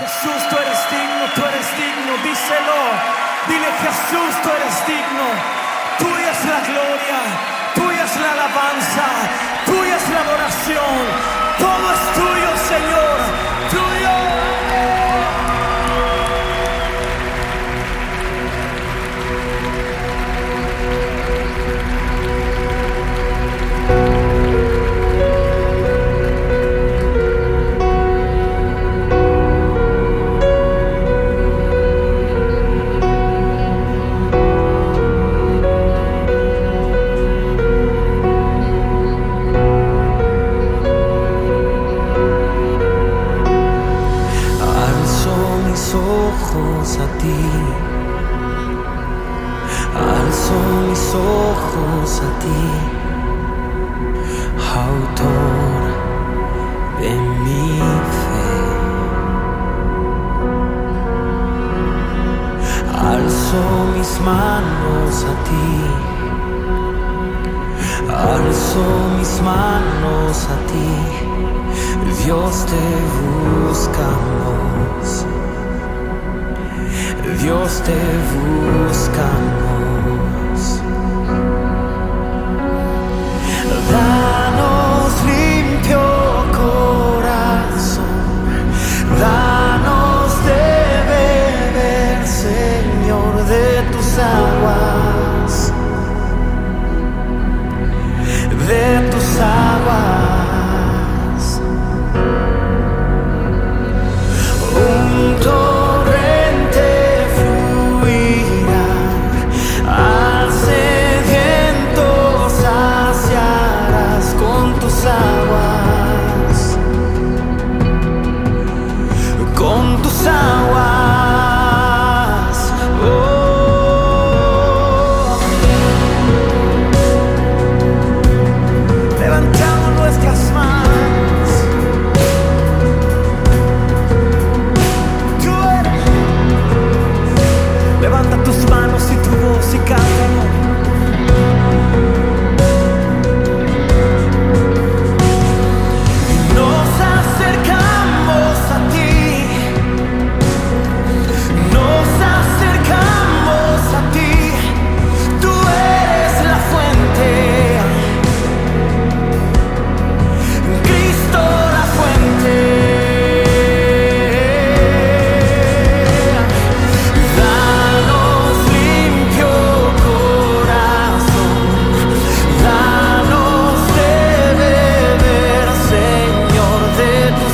Jesús, tú eres digno, tú eres digno, díselo. Dile Jesús, tú eres digno. Tuya es la gloria, tuya es la alabanza, tuya es la adoración. Alzo mis ojos a ti. Autor de mi fe. Alzo mis manos a ti. Alzo mis manos a ti. Dios te buscamos. Dios te buscamos.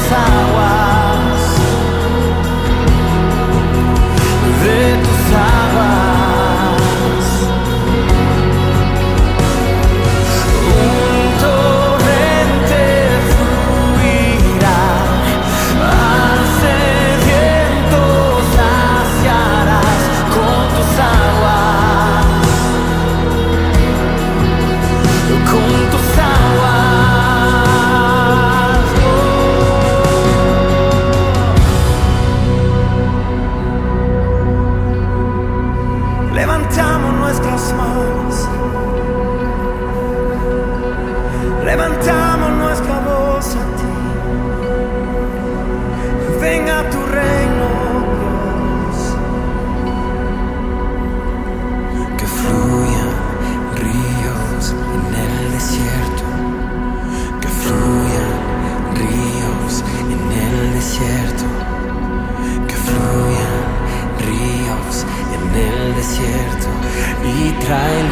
De Levantamos nuestra voz a ti. Venga tu reino. Que fluyan ríos en el desierto. Que fluyan ríos en el desierto. Que fluyan ríos en el desierto y trae